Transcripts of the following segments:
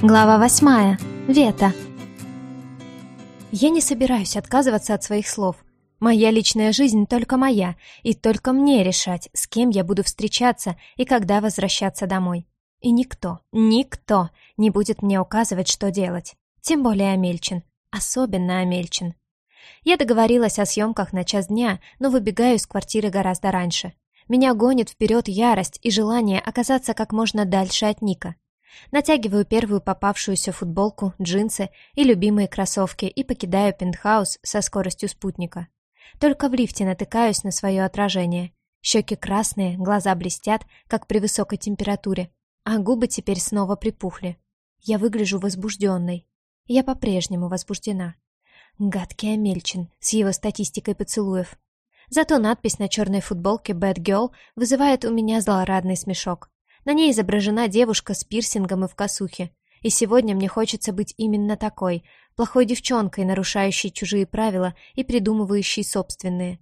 Глава восьмая. Вета. Я не собираюсь отказываться от своих слов. Моя личная жизнь только моя, и только мне решать, с кем я буду встречаться и когда возвращаться домой. И никто, никто не будет мне указывать, что делать. Тем более Амельчин. Особенно Амельчин. Я договорилась о съемках на час дня, но выбегаю из квартиры гораздо раньше. Меня гонит вперед ярость и желание оказаться как можно дальше от Ника. Натягиваю первую попавшуюся футболку, джинсы и любимые кроссовки и покидаю пентхаус со скоростью спутника. Только в лифте натыкаюсь на свое отражение. Щеки красные, глаза блестят, как при высокой температуре, а губы теперь снова припухли. Я выгляжу возбужденной. Я по-прежнему возбуждена. Гадкий Амельчин с его статистикой поцелуев. Зато надпись на черной футболке «Bad Girl» вызывает у меня злорадный смешок. На ней изображена девушка с пирсингом и в косухе. И сегодня мне хочется быть именно такой, плохой девчонкой, нарушающей чужие правила и придумывающей собственные.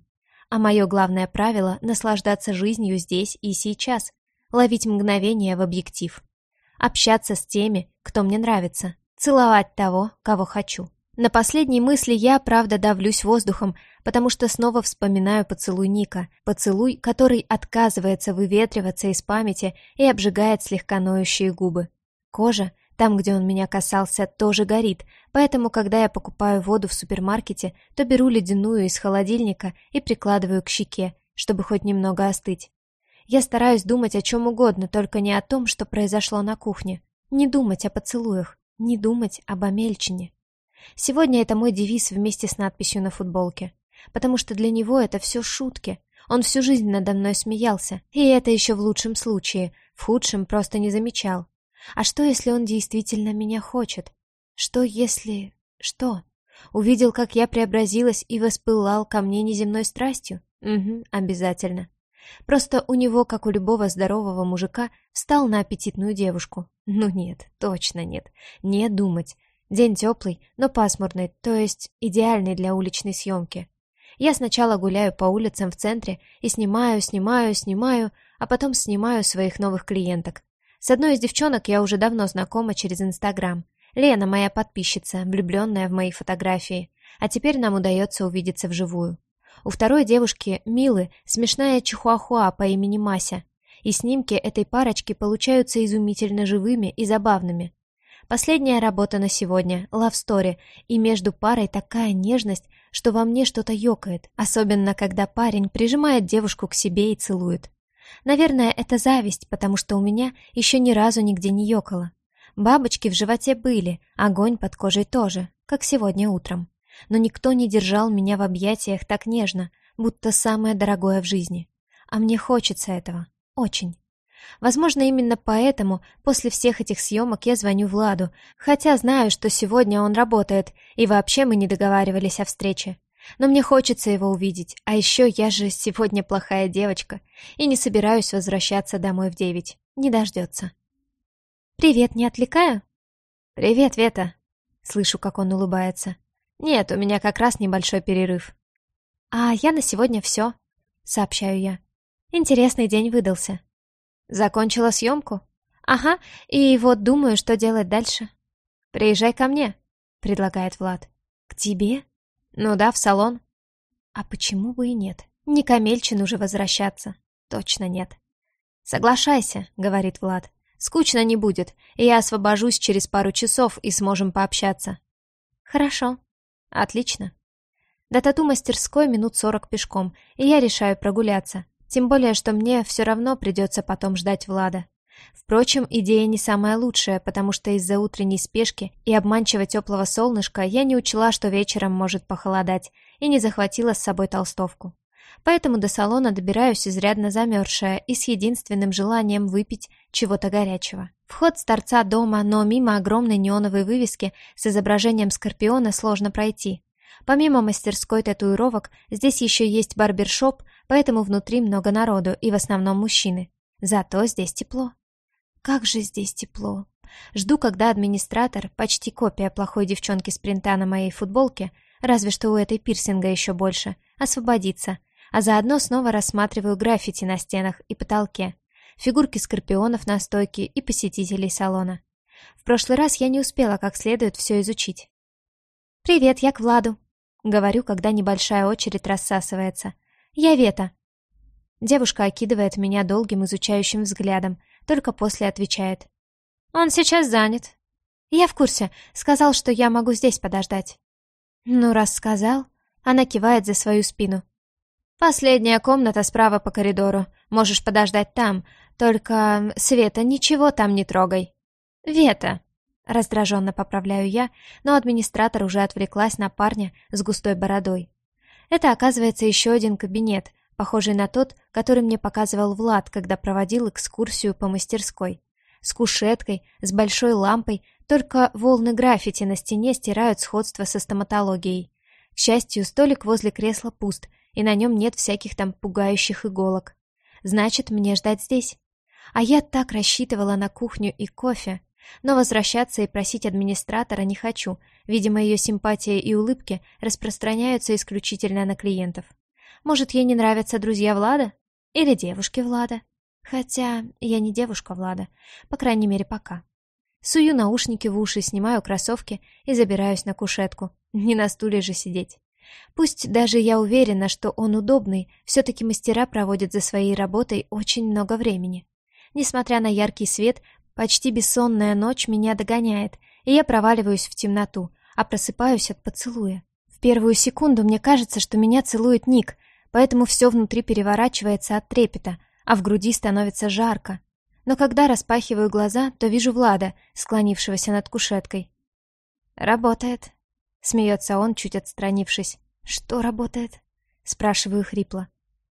А мое главное правило — наслаждаться жизнью здесь и сейчас, ловить мгновение в объектив. Общаться с теми, кто мне нравится, целовать того, кого хочу. На последней мысли я, правда, давлюсь воздухом, потому что снова вспоминаю поцелуй Ника, поцелуй, который отказывается выветриваться из памяти и обжигает слегка ноющие губы. Кожа, там, где он меня касался, тоже горит, поэтому, когда я покупаю воду в супермаркете, то беру ледяную из холодильника и прикладываю к щеке, чтобы хоть немного остыть. Я стараюсь думать о чем угодно, только не о том, что произошло на кухне. Не думать о поцелуях, не думать об Амельчине. Сегодня это мой девиз вместе с надписью на футболке. Потому что для него это все шутки. Он всю жизнь надо мной смеялся. И это еще в лучшем случае. В худшем просто не замечал. А что, если он действительно меня хочет? Что, если... Что? Увидел, как я преобразилась и воспылал ко мне неземной страстью? Угу, обязательно. Просто у него, как у любого здорового мужика, встал на аппетитную девушку. Ну нет, точно нет. Не думать. День теплый, но пасмурный, то есть идеальный для уличной съемки. Я сначала гуляю по улицам в центре и снимаю, снимаю, снимаю, а потом снимаю своих новых клиенток. С одной из девчонок я уже давно знакома через Инстаграм. Лена моя подписчица, влюбленная в мои фотографии. А теперь нам удается увидеться вживую. У второй девушки, Милы, смешная чихуахуа по имени Мася. И снимки этой парочки получаются изумительно живыми и забавными. Последняя работа на сегодня — Love Story, и между парой такая нежность, что во мне что-то ёкает, особенно когда парень прижимает девушку к себе и целует. Наверное, это зависть, потому что у меня еще ни разу нигде не ёкало. Бабочки в животе были, огонь под кожей тоже, как сегодня утром. Но никто не держал меня в объятиях так нежно, будто самое дорогое в жизни. А мне хочется этого. Очень. Возможно, именно поэтому после всех этих съемок я звоню Владу, хотя знаю, что сегодня он работает, и вообще мы не договаривались о встрече. Но мне хочется его увидеть, а еще я же сегодня плохая девочка и не собираюсь возвращаться домой в девять. Не дождется. «Привет, не отвлекаю?» «Привет, Вета!» Слышу, как он улыбается. «Нет, у меня как раз небольшой перерыв». «А я на сегодня все», — сообщаю я. «Интересный день выдался». Закончила съемку? Ага, и вот думаю, что делать дальше. Приезжай ко мне, предлагает Влад. К тебе? Ну да, в салон. А почему бы и нет? Не к Амельчину уже возвращаться. Точно нет. Соглашайся, говорит Влад. Скучно не будет, и я освобожусь через пару часов и сможем пообщаться. Хорошо. Отлично. До тату-мастерской минут сорок пешком, и я решаю прогуляться. Тем более, что мне все равно придется потом ждать Влада. Впрочем, идея не самая лучшая, потому что из-за утренней спешки и обманчиво теплого солнышка я не учла, что вечером может похолодать, и не захватила с собой толстовку. Поэтому до салона добираюсь изрядно замерзшая и с единственным желанием выпить чего-то горячего. Вход с торца дома, но мимо огромной неоновой вывески с изображением скорпиона сложно пройти. Помимо мастерской татуировок, здесь еще есть барбершоп, поэтому внутри много народу и в основном мужчины. Зато здесь тепло. Как же здесь тепло. Жду, когда администратор, почти копия плохой девчонки с принта на моей футболке, разве что у этой пирсинга еще больше, освободится, а заодно снова рассматриваю граффити на стенах и потолке, фигурки скорпионов на стойке и посетителей салона. В прошлый раз я не успела как следует все изучить. «Привет, я к Владу», — говорю, когда небольшая очередь рассасывается. «Я Вета». Девушка окидывает меня долгим изучающим взглядом, только после отвечает. «Он сейчас занят». «Я в курсе. Сказал, что я могу здесь подождать». «Ну, раз сказал...» Она кивает за свою спину. «Последняя комната справа по коридору. Можешь подождать там. Только, Света, ничего там не трогай». «Вета!» Раздраженно поправляю я, но администратор уже отвлеклась на парня с густой бородой. Это, оказывается, еще один кабинет, похожий на тот, который мне показывал Влад, когда проводил экскурсию по мастерской. С кушеткой, с большой лампой, только волны граффити на стене стирают сходство со стоматологией. К счастью, столик возле кресла пуст, и на нем нет всяких там пугающих иголок. Значит, мне ждать здесь. А я так рассчитывала на кухню и кофе. Но возвращаться и просить администратора не хочу. Видимо, ее симпатия и улыбки распространяются исключительно на клиентов. Может, ей не нравятся друзья Влада? Или девушки Влада? Хотя я не девушка Влада, по крайней мере, пока. Сую наушники в уши, снимаю кроссовки и забираюсь на кушетку. Не на стуле же сидеть. Пусть даже я уверена, что он удобный, все-таки мастера проводят за своей работой очень много времени. Несмотря на яркий свет, почти бессонная ночь меня догоняет, и я проваливаюсь в темноту, а просыпаюсь от поцелуя. В первую секунду мне кажется, что меня целует Ник, поэтому все внутри переворачивается от трепета, а в груди становится жарко. Но когда распахиваю глаза, то вижу Влада, склонившегося над кушеткой. «Работает», — смеется он, чуть отстранившись. «Что работает?» — спрашиваю хрипло.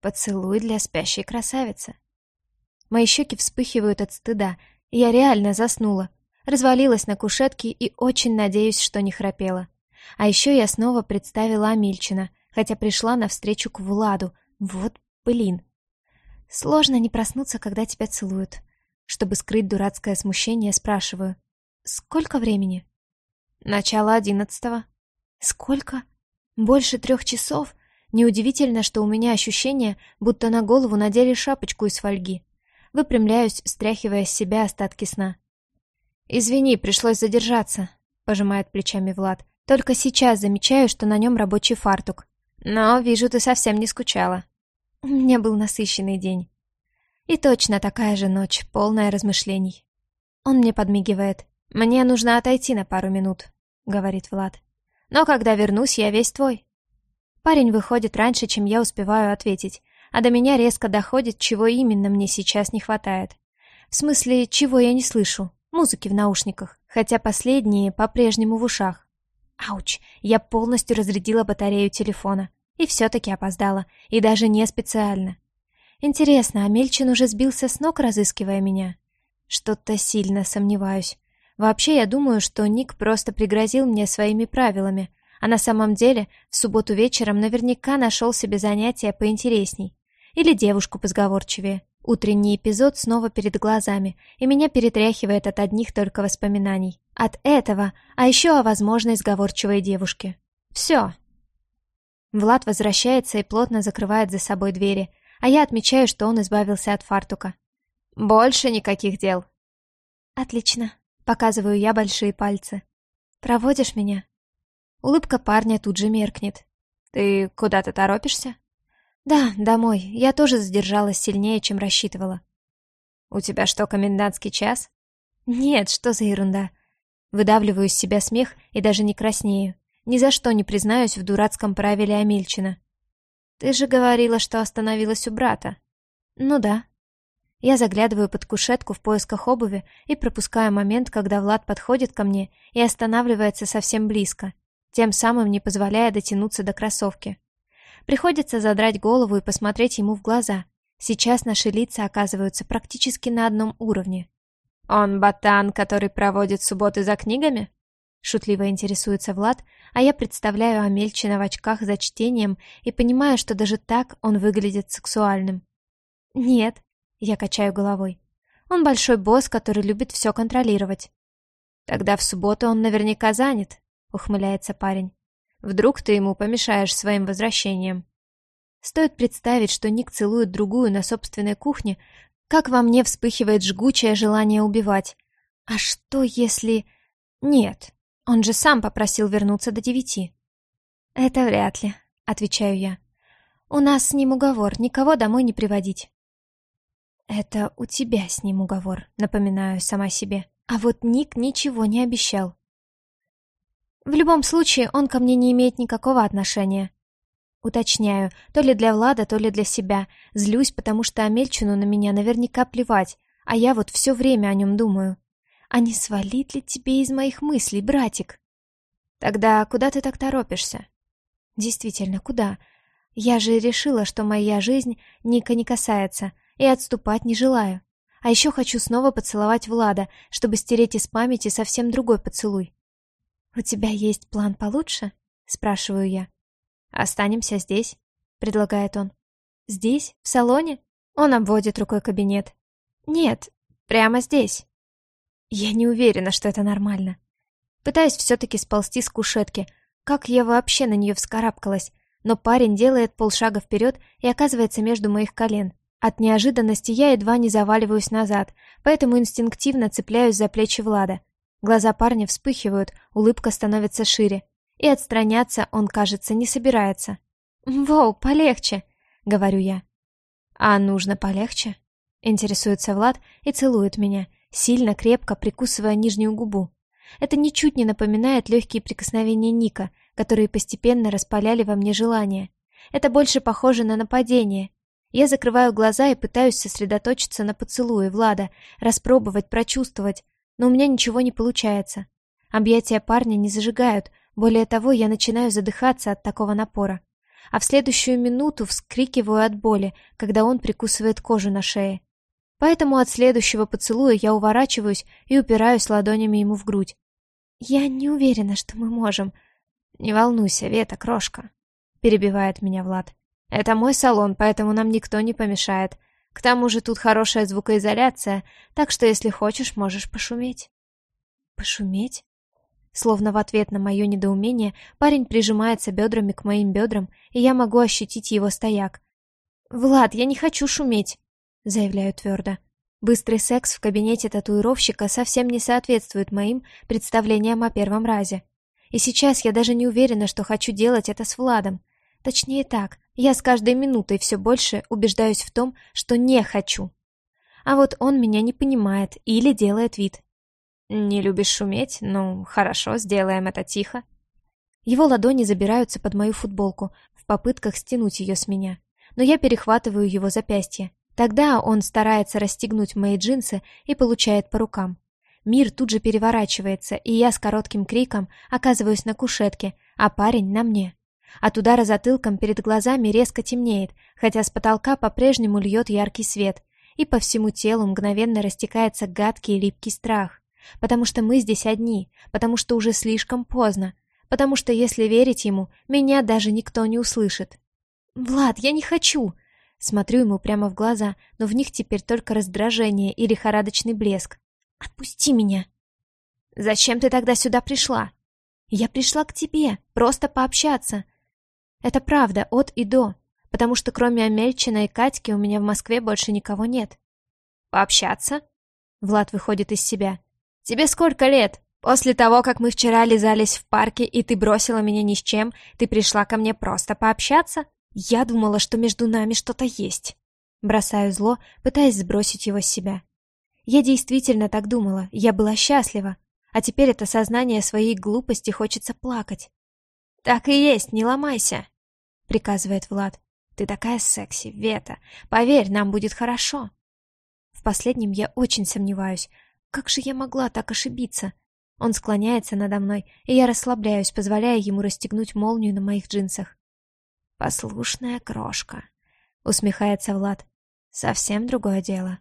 «Поцелуй для спящей красавицы». Мои щеки вспыхивают от стыда, я реально заснула. Развалилась на кушетке и очень надеюсь, что не храпела. А еще я снова представила Амильчина, хотя пришла навстречу к Владу. Вот блин. Сложно не проснуться, когда тебя целуют. Чтобы скрыть дурацкое смущение, спрашиваю. «Сколько времени?» «Начало одиннадцатого». «Сколько? Больше трех часов? Неудивительно, что у меня ощущение, будто на голову надели шапочку из фольги. Выпрямляюсь, стряхивая с себя остатки сна. «Извини, пришлось задержаться», — пожимает плечами Влад. «Только сейчас замечаю, что на нем рабочий фартук. Но вижу, ты совсем не скучала». У меня был насыщенный день. И точно такая же ночь, полная размышлений. Он мне подмигивает. «Мне нужно отойти на пару минут», — говорит Влад. «Но когда вернусь, я весь твой». Парень выходит раньше, чем я успеваю ответить, а до меня резко доходит, чего именно мне сейчас не хватает. В смысле, чего я не слышу. Музыки в наушниках, хотя последние по-прежнему в ушах. Ауч, я полностью разрядила батарею телефона. И все-таки опоздала, и даже не специально. Интересно, а Мельчин уже сбился с ног, разыскивая меня? Что-то сильно сомневаюсь. Вообще, я думаю, что Ник просто пригрозил мне своими правилами, а на самом деле в субботу вечером наверняка нашел себе занятие поинтересней. Или девушку позговорчивее. Утренний эпизод снова перед глазами, и меня перетряхивает от одних только воспоминаний. От этого, а еще о возможной сговорчивой девушке. Все, Влад возвращается и плотно закрывает за собой двери, а я отмечаю, что он избавился от фартука. «Больше никаких дел». «Отлично», — показываю я большие пальцы. «Проводишь меня?» Улыбка парня тут же меркнет. «Ты куда-то торопишься?» «Да, домой. Я тоже задержалась сильнее, чем рассчитывала». «У тебя что, комендантский час?» «Нет, что за ерунда». Выдавливаю из себя смех и даже не краснею. Ни за что не признаюсь в дурацком правиле Амельчина. Ты же говорила, что остановилась у брата. Ну да. Я заглядываю под кушетку в поисках обуви и пропускаю момент, когда Влад подходит ко мне и останавливается совсем близко, тем самым не позволяя дотянуться до кроссовки. Приходится задрать голову и посмотреть ему в глаза. Сейчас наши лица оказываются практически на одном уровне. «Он ботан, который проводит субботы за книгами?» Шутливо интересуется Влад, а я представляю Амельчина в очках за чтением и понимаю, что даже так он выглядит сексуальным. «Нет», — я качаю головой. «Он большой босс, который любит все контролировать». «Тогда в субботу он наверняка занят», — ухмыляется парень. «Вдруг ты ему помешаешь своим возвращением?» Стоит представить, что Ник целует другую на собственной кухне, как во мне вспыхивает жгучее желание убивать. А что если... Нет, он же сам попросил вернуться до девяти. Это вряд ли, отвечаю я. У нас с ним уговор, никого домой не приводить. Это у тебя с ним уговор, напоминаю сама себе. А вот Ник ничего не обещал. В любом случае, он ко мне не имеет никакого отношения. Уточняю, то ли для Влада, то ли для себя. Злюсь, потому что Амельчину на меня наверняка плевать, а я вот все время о нем думаю. А не свалит ли тебе из моих мыслей, братик? Тогда куда ты так торопишься? Действительно, куда? Я же решила, что моя жизнь Ника не касается, и отступать не желаю. А еще хочу снова поцеловать Влада, чтобы стереть из памяти совсем другой поцелуй. «У тебя есть план получше?» — спрашиваю я. «Останемся здесь», — предлагает он. «Здесь? В салоне?» Он обводит рукой кабинет. «Нет, прямо здесь». Я не уверена, что это нормально. Пытаюсь все-таки сползти с кушетки. Как я вообще на нее вскарабкалась? Но парень делает полшага вперед и оказывается между моих колен. От неожиданности я едва не заваливаюсь назад, поэтому инстинктивно цепляюсь за плечи Влада. Глаза парня вспыхивают, улыбка становится шире. И отстраняться он, кажется, не собирается. «Воу, полегче!» — говорю я. «А нужно полегче?» — интересуется Влад и целует меня, сильно, крепко прикусывая нижнюю губу. Это ничуть не напоминает легкие прикосновения Ника, которые постепенно распаляли во мне желание. Это больше похоже на нападение. Я закрываю глаза и пытаюсь сосредоточиться на поцелуе Влада, распробовать, прочувствовать, но у меня ничего не получается. Объятия парня не зажигают, более того, я начинаю задыхаться от такого напора. А в следующую минуту вскрикиваю от боли, когда он прикусывает кожу на шее. Поэтому от следующего поцелуя я уворачиваюсь и упираюсь ладонями ему в грудь. «Я не уверена, что мы можем». «Не волнуйся, Вета, крошка», — перебивает меня Влад. «Это мой салон, поэтому нам никто не помешает. К тому же тут хорошая звукоизоляция, так что если хочешь, можешь пошуметь». «Пошуметь?» Словно в ответ на мое недоумение, парень прижимается бедрами к моим бедрам, и я могу ощутить его стояк. «Влад, я не хочу шуметь!» заявляю твердо. Быстрый секс в кабинете татуировщика совсем не соответствует моим представлениям о первом разе. И сейчас я даже не уверена, что хочу делать это с Владом. Точнее так, я с каждой минутой все больше убеждаюсь в том, что не хочу. А вот он меня не понимает или делает вид. «Не любишь шуметь? Ну, хорошо, сделаем это тихо». Его ладони забираются под мою футболку в попытках стянуть ее с меня, но я перехватываю его запястье. Тогда он старается расстегнуть мои джинсы и получает по рукам. Мир тут же переворачивается, и я с коротким криком оказываюсь на кушетке, а парень на мне. От удара затылком перед глазами резко темнеет, хотя с потолка по-прежнему льет яркий свет, и по всему телу мгновенно растекается гадкий липкий страх. Потому что мы здесь одни, потому что уже слишком поздно, потому что, если верить ему, меня даже никто не услышит. «Влад, я не хочу!» Смотрю ему прямо в глаза, но в них теперь только раздражение и лихорадочный блеск. «Отпусти меня!» «Зачем ты тогда сюда пришла?» «Я пришла к тебе, просто пообщаться». «Это правда, от и до, потому что кроме Амельчина и Катьки у меня в Москве больше никого нет». «Пообщаться?» Влад выходит из себя. «Тебе сколько лет? После того, как мы вчера лизались в парке, и ты бросила меня ни с чем, ты пришла ко мне просто пообщаться?» Я думала, что между нами что-то есть. Бросаю зло, пытаясь сбросить его с себя. Я действительно так думала, я была счастлива. А теперь это сознание своей глупости хочется плакать. «Так и есть, не ломайся», — приказывает Влад. «Ты такая секси, Вета. Поверь, нам будет хорошо». В последнем я очень сомневаюсь. Как же я могла так ошибиться? Он склоняется надо мной, и я расслабляюсь, позволяя ему расстегнуть молнию на моих джинсах. «Послушная крошка», — усмехается Влад. «Совсем другое дело».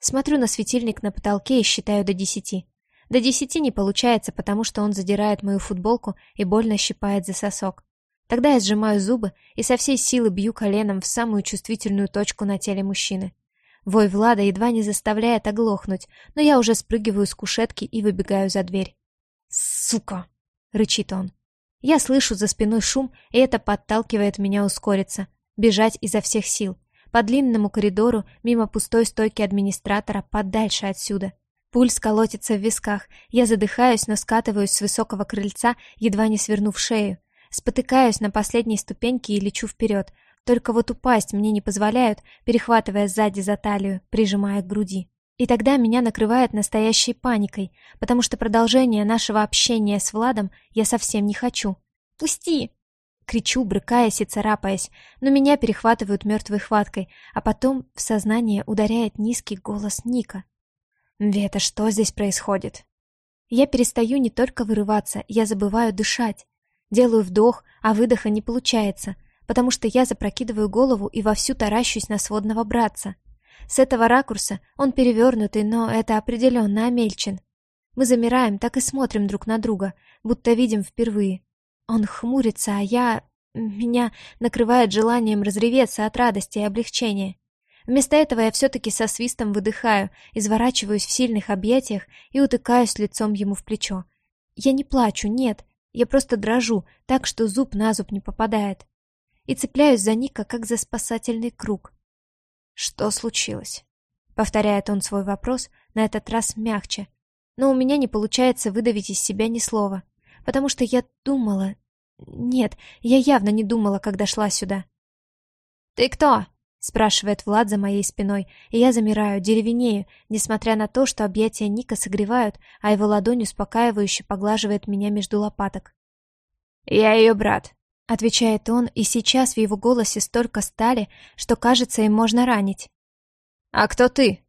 Смотрю на светильник на потолке и считаю до десяти. До десяти не получается, потому что он задирает мою футболку и больно щипает за сосок. Тогда я сжимаю зубы и со всей силы бью коленом в самую чувствительную точку на теле мужчины. Вой Влада едва не заставляет оглохнуть, но я уже спрыгиваю с кушетки и выбегаю за дверь. «Сука!» — рычит он. Я слышу за спиной шум, и это подталкивает меня ускориться, бежать изо всех сил, по длинному коридору, мимо пустой стойки администратора, подальше отсюда. Пульс колотится в висках. Я задыхаюсь, но скатываюсь с высокого крыльца, едва не свернув шею. Спотыкаюсь на последней ступеньке и лечу вперед. Только вот упасть мне не позволяют, перехватывая сзади за талию, прижимая к груди. И тогда меня накрывает настоящей паникой, потому что продолжение нашего общения с Владом я совсем не хочу. «Пусти!» Кричу, брыкаясь и царапаясь, но меня перехватывают мертвой хваткой, а потом в сознание ударяет низкий голос Ника. «Вета, что здесь происходит?» Я перестаю не только вырываться, я забываю дышать. Делаю вдох, а выдоха не получается, потому что я запрокидываю голову и вовсю таращусь на сводного братца. С этого ракурса он перевернутый, но это определенно Амельчин. Мы замираем, так и смотрим друг на друга, будто видим впервые. Он хмурится, а я... Меня накрывает желанием разреветься от радости и облегчения. Вместо этого я все-таки со свистом выдыхаю, изворачиваюсь в сильных объятиях и утыкаюсь лицом ему в плечо. Я не плачу, нет, я просто дрожу, так что зуб на зуб не попадает. И цепляюсь за Ника, как за спасательный круг. «Что случилось?» Повторяет он свой вопрос, на этот раз мягче. Но у меня не получается выдавить из себя ни слова, потому что я думала... Нет, я явно не думала, когда шла сюда. «Ты кто?» — спрашивает Влад за моей спиной, и я замираю, деревенею, несмотря на то, что объятия Ника согревают, а его ладонь успокаивающе поглаживает меня между лопаток. «Я ее брат», Отвечает он, и сейчас в его голосе столько стали, что кажется, им можно ранить. «А кто ты?»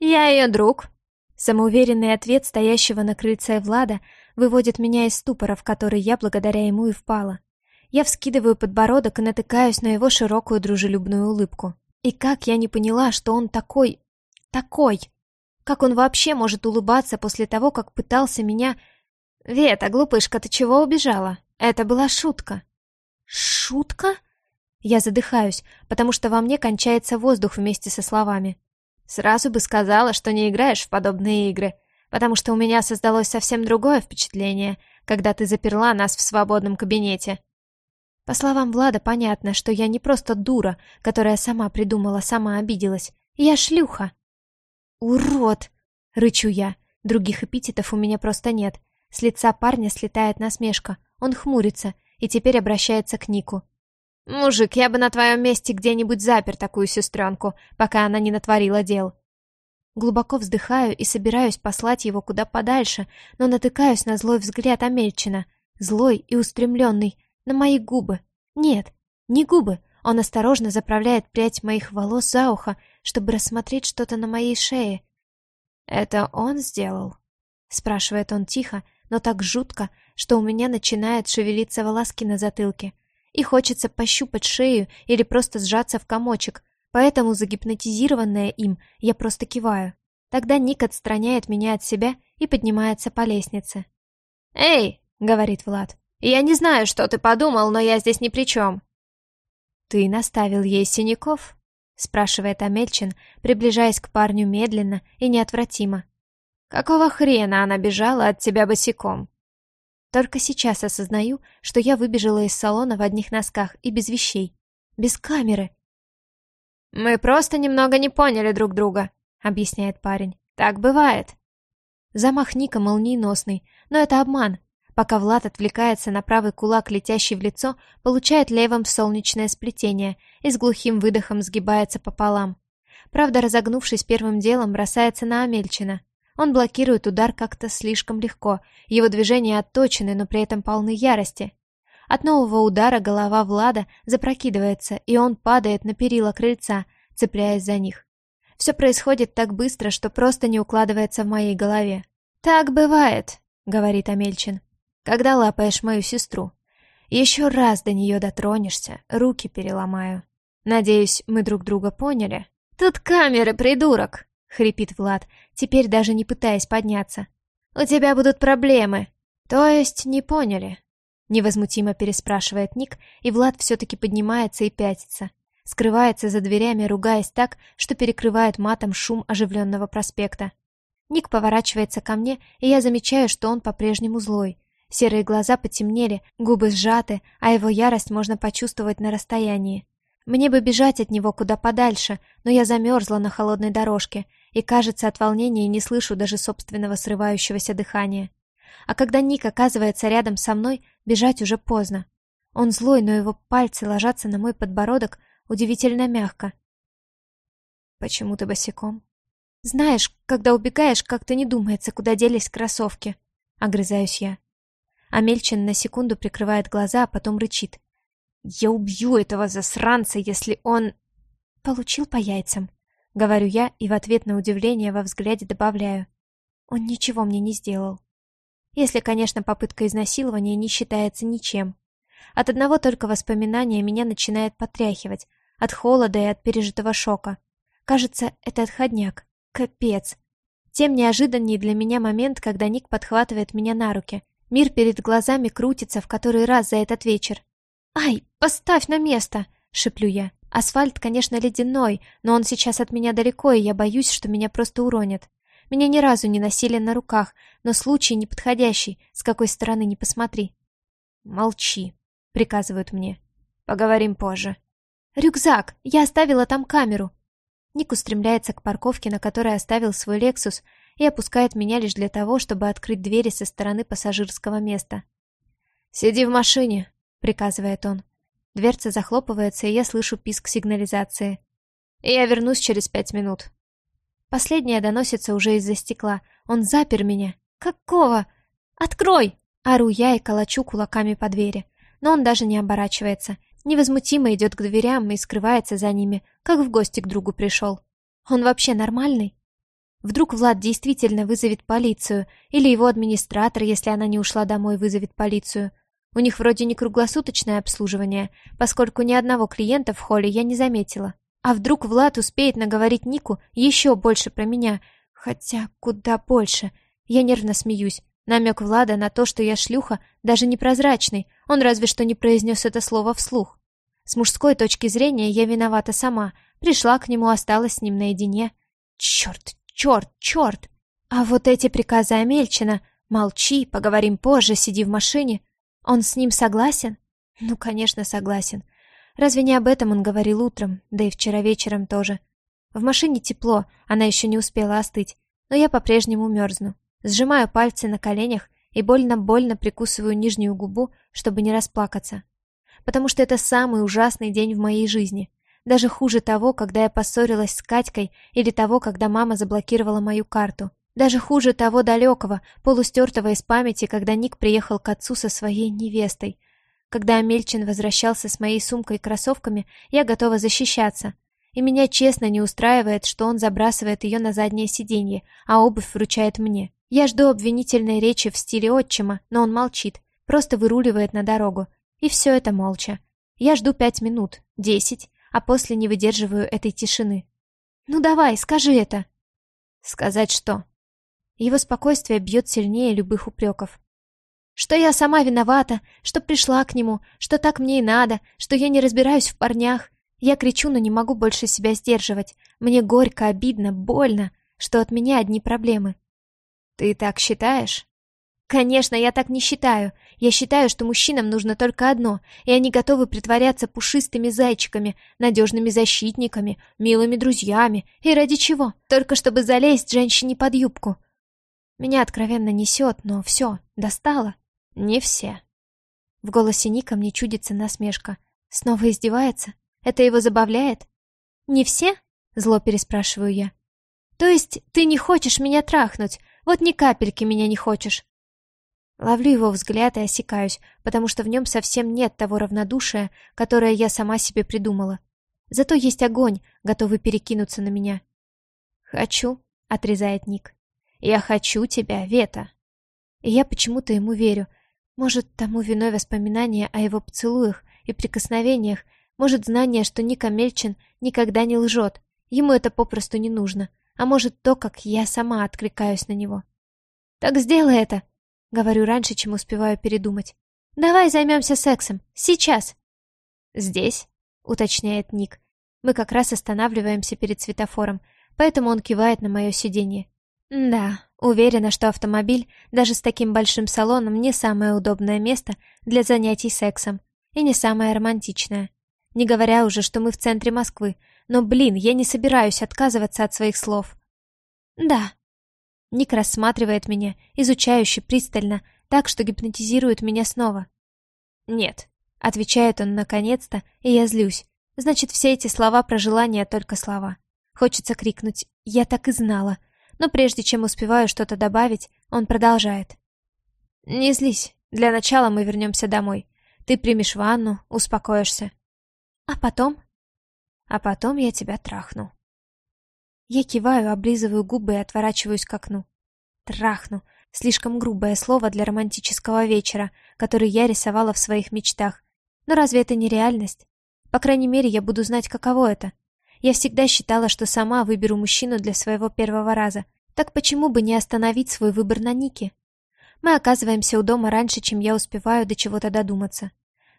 «Я ее друг». Самоуверенный ответ стоящего на крыльце Влада выводит меня из ступора, в который я благодаря ему и впала. Я вскидываю подбородок и натыкаюсь на его широкую дружелюбную улыбку. И как я не поняла, что он такой... такой... Как он вообще может улыбаться после того, как пытался меня... «Вета, глупышка, ты чего убежала? Это была шутка». «Шутка?» Я задыхаюсь, потому что во мне кончается воздух вместе со словами. Сразу бы сказала, что не играешь в подобные игры, потому что у меня создалось совсем другое впечатление, когда ты заперла нас в свободном кабинете. По словам Влада, понятно, что я не просто дура, которая сама придумала, сама обиделась. Я шлюха. «Урод!» — рычу я. Других эпитетов у меня просто нет. С лица парня слетает насмешка. Он хмурится, и теперь обращается к Нику. «Мужик, я бы на твоем месте где-нибудь запер такую сестренку, пока она не натворила дел». Глубоко вздыхаю и собираюсь послать его куда подальше, но натыкаюсь на злой взгляд Амельчина, злой и устремленный, на мои губы. Нет, не губы, он осторожно заправляет прядь моих волос за ухо, чтобы рассмотреть что-то на моей шее. «Это он сделал?» — спрашивает он тихо, но так жутко, что у меня начинают шевелиться волоски на затылке. И хочется пощупать шею или просто сжаться в комочек, поэтому, загипнотизированная им, я просто киваю. Тогда Ник отстраняет меня от себя и поднимается по лестнице. «Эй!» — говорит Влад. «Я не знаю, что ты подумал, но я здесь ни при чем». «Ты наставил ей синяков?» — спрашивает Амельчин, приближаясь к парню медленно и неотвратимо. «Какого хрена она бежала от тебя босиком?» Только сейчас осознаю, что я выбежала из салона в одних носках и без вещей. Без камеры. «Мы просто немного не поняли друг друга», — объясняет парень. «Так бывает». Замах Ника молниеносный, но это обман. Пока Влад отвлекается на правый кулак, летящий в лицо, получает левым солнечное сплетение и с глухим выдохом сгибается пополам. Правда, разогнувшись первым делом, бросается на Амельчина. Он блокирует удар как-то слишком легко, его движения отточены, но при этом полны ярости. От нового удара голова Влада запрокидывается, и он падает на перила крыльца, цепляясь за них. Все происходит так быстро, что просто не укладывается в моей голове. «Так бывает», — говорит Амельчин, — «когда лапаешь мою сестру. Еще раз до нее дотронешься, руки переломаю. Надеюсь, мы друг друга поняли?» «Тут камеры, придурок!» — хрипит Влад, теперь даже не пытаясь подняться. «У тебя будут проблемы». «То есть не поняли?» Невозмутимо переспрашивает Ник, и Влад все-таки поднимается и пятится. Скрывается за дверями, ругаясь так, что перекрывает матом шум оживленного проспекта. Ник поворачивается ко мне, и я замечаю, что он по-прежнему злой. Серые глаза потемнели, губы сжаты, а его ярость можно почувствовать на расстоянии. Мне бы бежать от него куда подальше, но я замерзла на холодной дорожке и, кажется, от волнения не слышу даже собственного срывающегося дыхания. А когда Ник оказывается рядом со мной, бежать уже поздно. Он злой, но его пальцы ложатся на мой подбородок удивительно мягко. «Почему ты босиком?» «Знаешь, когда убегаешь, как-то не думается, куда делись кроссовки», — огрызаюсь я. Амельчин на секунду прикрывает глаза, а потом рычит. «Я убью этого засранца, если он...» «Получил по яйцам», — говорю я и в ответ на удивление во взгляде добавляю. «Он ничего мне не сделал». Если, конечно, попытка изнасилования не считается ничем. От одного только воспоминания меня начинает потряхивать, от холода и от пережитого шока. Кажется, это отходняк. Капец. Тем неожиданнее для меня момент, когда Ник подхватывает меня на руки. Мир перед глазами крутится в который раз за этот вечер. «Ай, поставь на место!» — шеплю я. Асфальт, конечно, ледяной, но он сейчас от меня далеко, и я боюсь, что меня просто уронят. Меня ни разу не носили на руках, но случай неподходящий, с какой стороны не посмотри. «Молчи», — приказывают мне. «Поговорим позже». «Рюкзак! Я оставила там камеру!» Ник устремляется к парковке, на которой оставил свой «Лексус», и опускает меня лишь для того, чтобы открыть двери со стороны пассажирского места. «Сиди в машине», — приказывает он. Дверца захлопывается, и я слышу писк сигнализации. И «Я вернусь через пять минут». Последнее доносится уже из-за стекла. Он запер меня. Какого? Открой! Ору я и колочу кулаками по двери. Но он даже не оборачивается. Невозмутимо идет к дверям и скрывается за ними, как в гости к другу пришел. Он вообще нормальный? Вдруг Влад действительно вызовет полицию, или его администратор, если она не ушла домой, вызовет полицию. У них вроде не круглосуточное обслуживание, поскольку ни одного клиента в холле я не заметила. А вдруг Влад успеет наговорить Нику еще больше про меня? Хотя куда больше. Я нервно смеюсь. Намек Влада на то, что я шлюха, даже непрозрачный. Он разве что не произнес это слово вслух. С мужской точки зрения я виновата сама. Пришла к нему, осталась с ним наедине. Черт, черт, черт! А вот эти приказы Амельчина «Молчи, поговорим позже, сиди в машине» Он с ним согласен? Ну, конечно, согласен. Разве не об этом он говорил утром, да и вчера вечером тоже? В машине тепло, она еще не успела остыть, но я по-прежнему мерзну. Сжимаю пальцы на коленях и больно-больно прикусываю нижнюю губу, чтобы не расплакаться. Потому что это самый ужасный день в моей жизни. Даже хуже того, когда я поссорилась с Катькой, или того, когда мама заблокировала мою карту. Даже хуже того далекого, полустертого из памяти, когда Ник приехал к отцу со своей невестой, когда Амельчин возвращался с моей сумкой и кроссовками, я готова защищаться. И меня честно не устраивает, что он забрасывает ее на заднее сиденье, а обувь вручает мне. Я жду обвинительной речи в стиле отчима, но он молчит, просто выруливает на дорогу. И все это молча. Я жду пять минут, десять, а после не выдерживаю этой тишины. «Ну давай, скажи это!» «Сказать что?» Его спокойствие бьет сильнее любых упреков. Что я сама виновата, что пришла к нему, что так мне и надо, что я не разбираюсь в парнях. Я кричу, но не могу больше себя сдерживать. Мне горько, обидно, больно, что от меня одни проблемы. Ты так считаешь? Конечно, я так не считаю. Я считаю, что мужчинам нужно только одно, и они готовы притворяться пушистыми зайчиками, надежными защитниками, милыми друзьями. И ради чего? Только чтобы залезть женщине под юбку. Меня откровенно несет, но все, достало. Не все. В голосе Ника мне чудится насмешка. Снова издевается? Это его забавляет? Не все? Зло переспрашиваю я. То есть ты не хочешь меня трахнуть? Вот ни капельки меня не хочешь. Ловлю его взгляд и осекаюсь, потому что в нем совсем нет того равнодушия, которое я сама себе придумала. Зато есть огонь, готовый перекинуться на меня. «Хочу», — отрезает Ник. «Я хочу тебя, Вета». И я почему-то ему верю, может, тому виной воспоминания о его поцелуях и прикосновениях, может, знание, что Ника Мельчин никогда не лжет, ему это попросту не нужно, а может, то, как я сама откликаюсь на него. «Так сделай это!» — говорю раньше, чем успеваю передумать. «Давай займемся сексом, сейчас!» «Здесь?» — уточняет Ник. Мы как раз останавливаемся перед светофором, поэтому он кивает на мое сиденье. Да, уверена, что автомобиль, даже с таким большим салоном, не самое удобное место для занятий сексом и не самое романтичное. Не говоря уже, что мы в центре Москвы. Но, блин, я не собираюсь отказываться от своих слов. Да. Ник рассматривает меня, изучающе, пристально, так, что гипнотизирует меня снова. Нет. Отвечает он наконец-то, и я злюсь. Значит, все эти слова про желание только слова. Хочется крикнуть «Я так и знала!» Но прежде чем успеваю что-то добавить, он продолжает. «Не злись. Для начала мы вернемся домой. Ты примешь ванну, успокоишься. А потом? А потом я тебя трахну». Я киваю, облизываю губы и отворачиваюсь к окну. Трахну. Слишком грубое слово для романтического вечера, который я рисовала в своих мечтах. Но разве это не реальность? По крайней мере, я буду знать, каково это. Я всегда считала, что сама выберу мужчину для своего первого раза. Так почему бы не остановить свой выбор на Нике? Мы оказываемся у дома раньше, чем я успеваю до чего-то додуматься.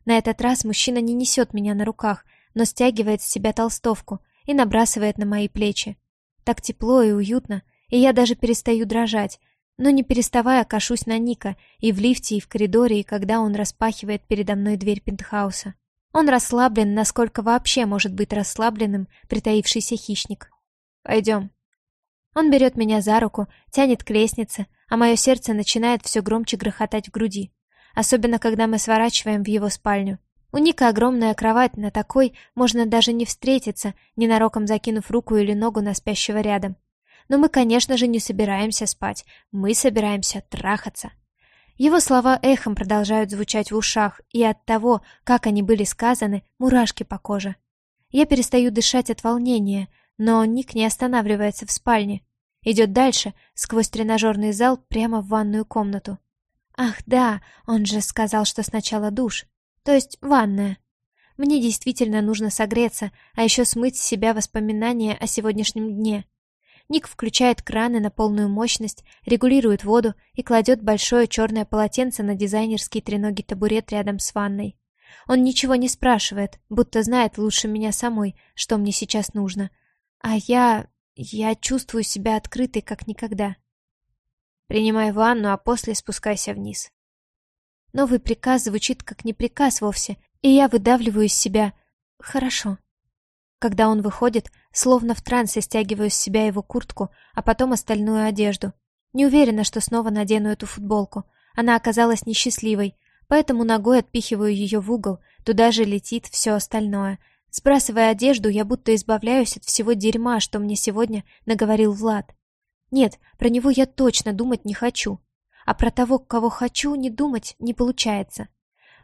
На этот раз мужчина не несет меня на руках, но стягивает с себя толстовку и набрасывает на мои плечи. Так тепло и уютно, и я даже перестаю дрожать, но не переставая кашусь на Ника и в лифте, и в коридоре, и когда он распахивает передо мной дверь пентхауса. Он расслаблен, насколько вообще может быть расслабленным притаившийся хищник. «Пойдем». Он берет меня за руку, тянет к лестнице, а мое сердце начинает все громче грохотать в груди. Особенно, когда мы сворачиваем в его спальню. У Ника огромная кровать, на такой можно даже не встретиться, ненароком закинув руку или ногу на спящего рядом. Но мы, конечно же, не собираемся спать, мы собираемся трахаться. Его слова эхом продолжают звучать в ушах, и от того, как они были сказаны, мурашки по коже. Я перестаю дышать от волнения, но Ник не останавливается в спальне. Идет дальше, сквозь тренажерный зал, прямо в ванную комнату. Ах, да, он же сказал, что сначала душ, то есть ванная. Мне действительно нужно согреться, а еще смыть с себя воспоминания о сегодняшнем дне. Ник включает краны на полную мощность, регулирует воду и кладет большое черное полотенце на дизайнерский треногий табурет рядом с ванной. Он ничего не спрашивает, будто знает лучше меня самой, что мне сейчас нужно. А я... я чувствую себя открытой, как никогда. Принимай ванну, а после спускайся вниз. Новый приказ звучит как не приказ вовсе, и я выдавливаю из себя «хорошо». Когда он выходит, словно в трансе стягиваю с себя его куртку, а потом остальную одежду. Не уверена, что снова надену эту футболку. Она оказалась несчастливой, поэтому ногой отпихиваю ее в угол, туда же летит все остальное. Сбрасывая одежду, я будто избавляюсь от всего дерьма, что мне сегодня наговорил Влад. Нет, про него я точно думать не хочу. А про того, кого хочу, не думать не получается.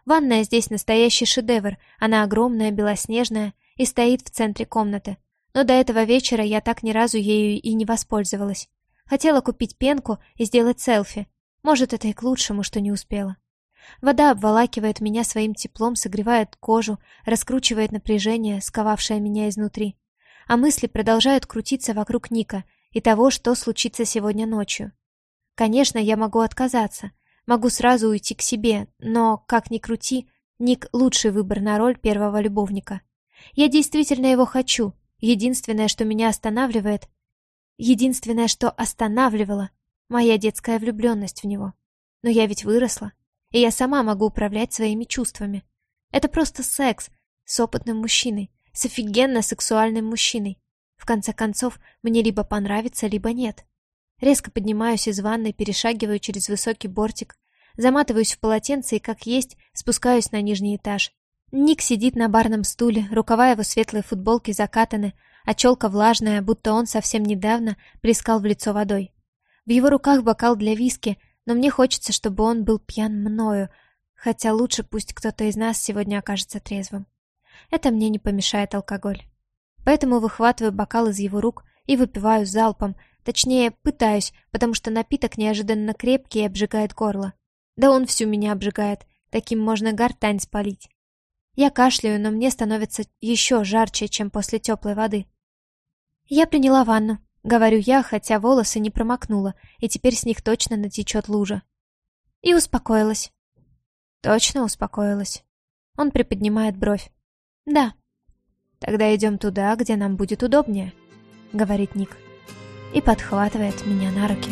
Ванная здесь настоящий шедевр. Она огромная, белоснежная, и стоит в центре комнаты. Но до этого вечера я так ни разу ею и не воспользовалась. Хотела купить пенку и сделать селфи. Может, это и к лучшему, что не успела. Вода обволакивает меня своим теплом, согревает кожу, раскручивает напряжение, сковавшее меня изнутри. А мысли продолжают крутиться вокруг Ника и того, что случится сегодня ночью. Конечно, я могу отказаться, могу сразу уйти к себе, но, как ни крути, Ник — лучший выбор на роль первого любовника. Я действительно его хочу. Единственное, что меня останавливает... Единственное, что останавливало — моя детская влюбленность в него. Но я ведь выросла, и я сама могу управлять своими чувствами. Это просто секс с опытным мужчиной, с офигенно сексуальным мужчиной. В конце концов, мне либо понравится, либо нет. Резко поднимаюсь из ванной, перешагиваю через высокий бортик, заматываюсь в полотенце и, как есть, спускаюсь на нижний этаж. Ник сидит на барном стуле, рукава его светлой футболки закатаны, а челка влажная, будто он совсем недавно плескал в лицо водой. В его руках бокал для виски, но мне хочется, чтобы он был пьян мною, хотя лучше пусть кто-то из нас сегодня окажется трезвым. Это мне не помешает алкоголь. Поэтому выхватываю бокал из его рук и выпиваю залпом, точнее, пытаюсь, потому что напиток неожиданно крепкий и обжигает горло. Да он всю меня обжигает, таким можно гортань спалить. Я кашляю, но мне становится еще жарче, чем после теплой воды. Я приняла ванну, говорю я, хотя волосы не промокнула, и теперь с них точно натечет лужа. И успокоилась. Точно успокоилась. Он приподнимает бровь. Да. Тогда идем туда, где нам будет удобнее, говорит Ник. И подхватывает меня на руки.